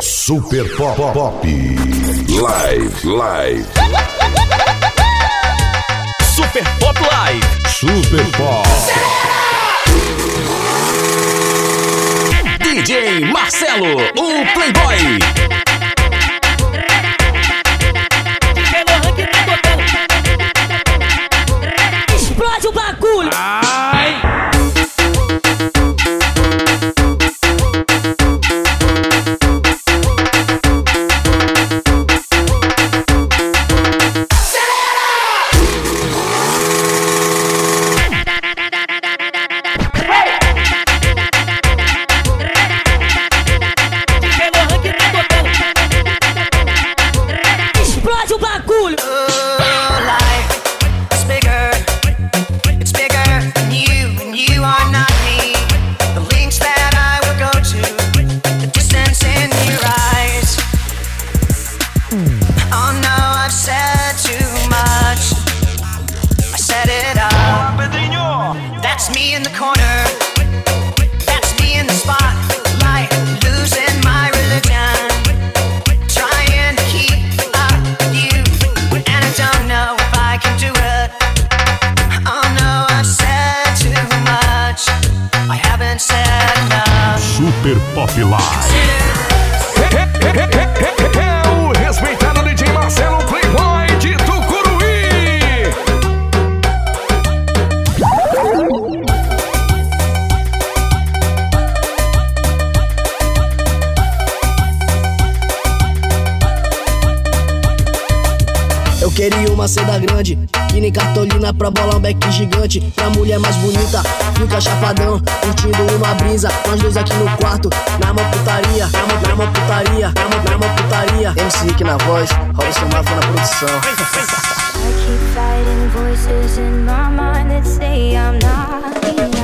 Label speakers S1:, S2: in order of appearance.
S1: Super Pop Pop. Live, live.
S2: Super Pop Live.
S1: Super Pop.
S2: DJ Marcelo, o Playboy.
S3: Oh no, I've said too much. I set it up. That's me in the corner. That's me in the spotlight, losing my religion. Trying to keep up with you, and I don't know if I can do it. Oh no, I've said too much. I haven't said enough.
S1: Super Pop Live.
S4: Queria uma seda grande, que nem cartolina pra bolar um beck gigante. Pra mulher mais bonita, fica chapadão, curtindo uma brisa. Nós dois aqui no quarto, na mão putaria, na mão, na mão putaria, na mão, na mão putaria. MC Rick na voz, Robson Mafra na produção.
S5: I keep fighting voices in my mind that say I'm not enough.